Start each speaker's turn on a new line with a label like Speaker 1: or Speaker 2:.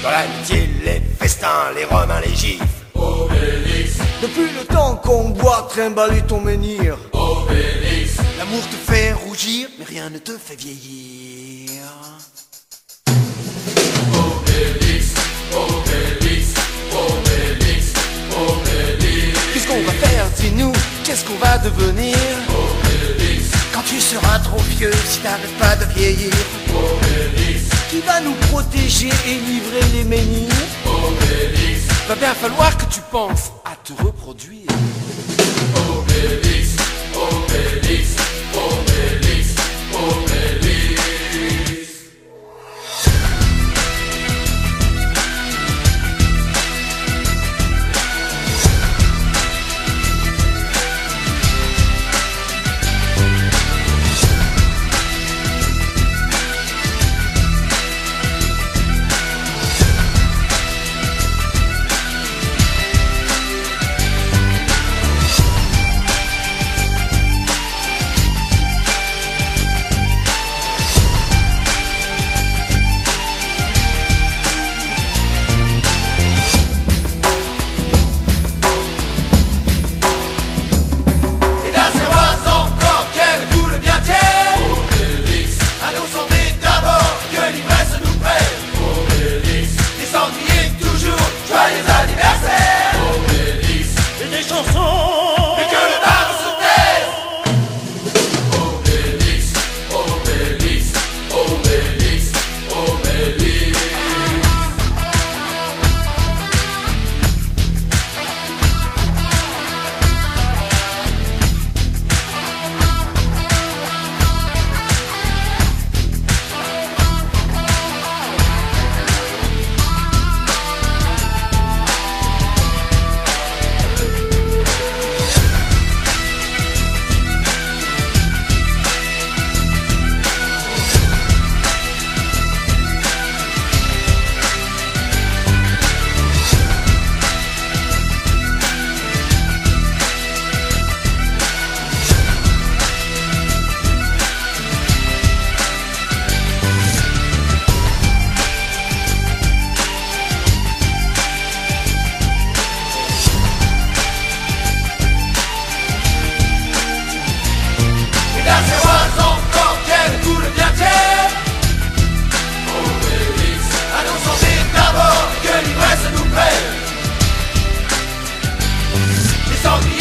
Speaker 1: Sur l'amitié, les festins, les romains, les gifs.
Speaker 2: Obélix,
Speaker 3: Depuis le temps qu'on boit, trimballer ton menhir.
Speaker 2: Obélix,
Speaker 1: L'amour te fait rougir, mais rien ne te fait vieillir.
Speaker 2: Obélix, Obélix, Obélix, Obélix,
Speaker 1: Qu'est-ce qu'on va faire, dis-nous? Qu'est-ce qu'on va devenir?
Speaker 2: Obélix,
Speaker 1: Quand tu seras trop vieux, si t'arrêtes pas de vieillir
Speaker 3: protéger et livrer les menhirs.
Speaker 1: Va bien falloir que tu penses à te reproduire. 到底